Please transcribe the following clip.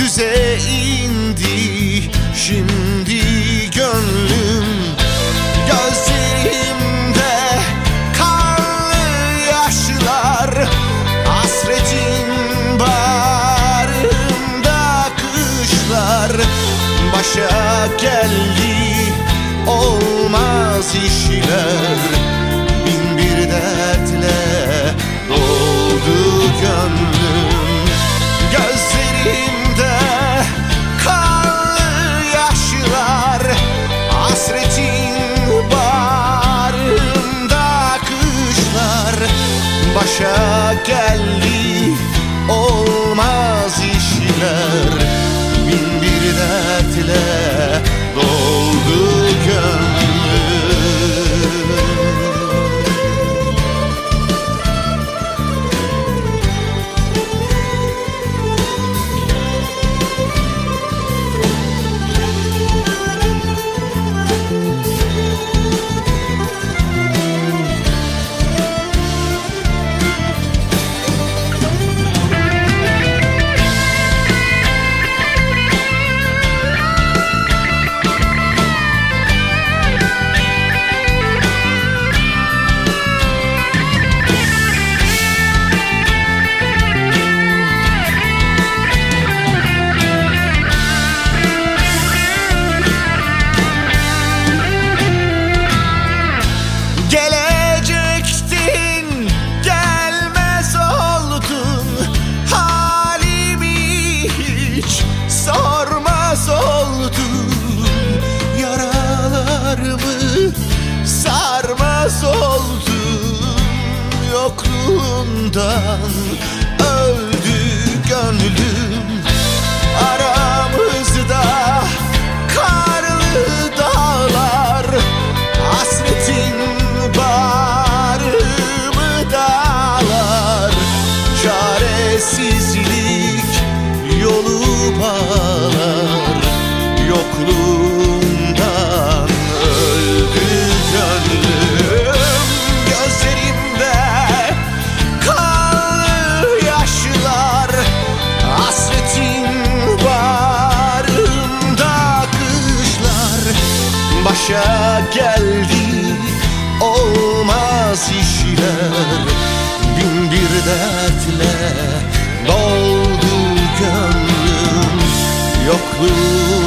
düze indi. Şimdi gönlüm gözlerimde kanlı yaşlar. Hasretin bağrımda kışlar. Başa geldi olmaz işler. başa geldi. Olmaz işler. Bin bir dertle doldu. 等。your clue.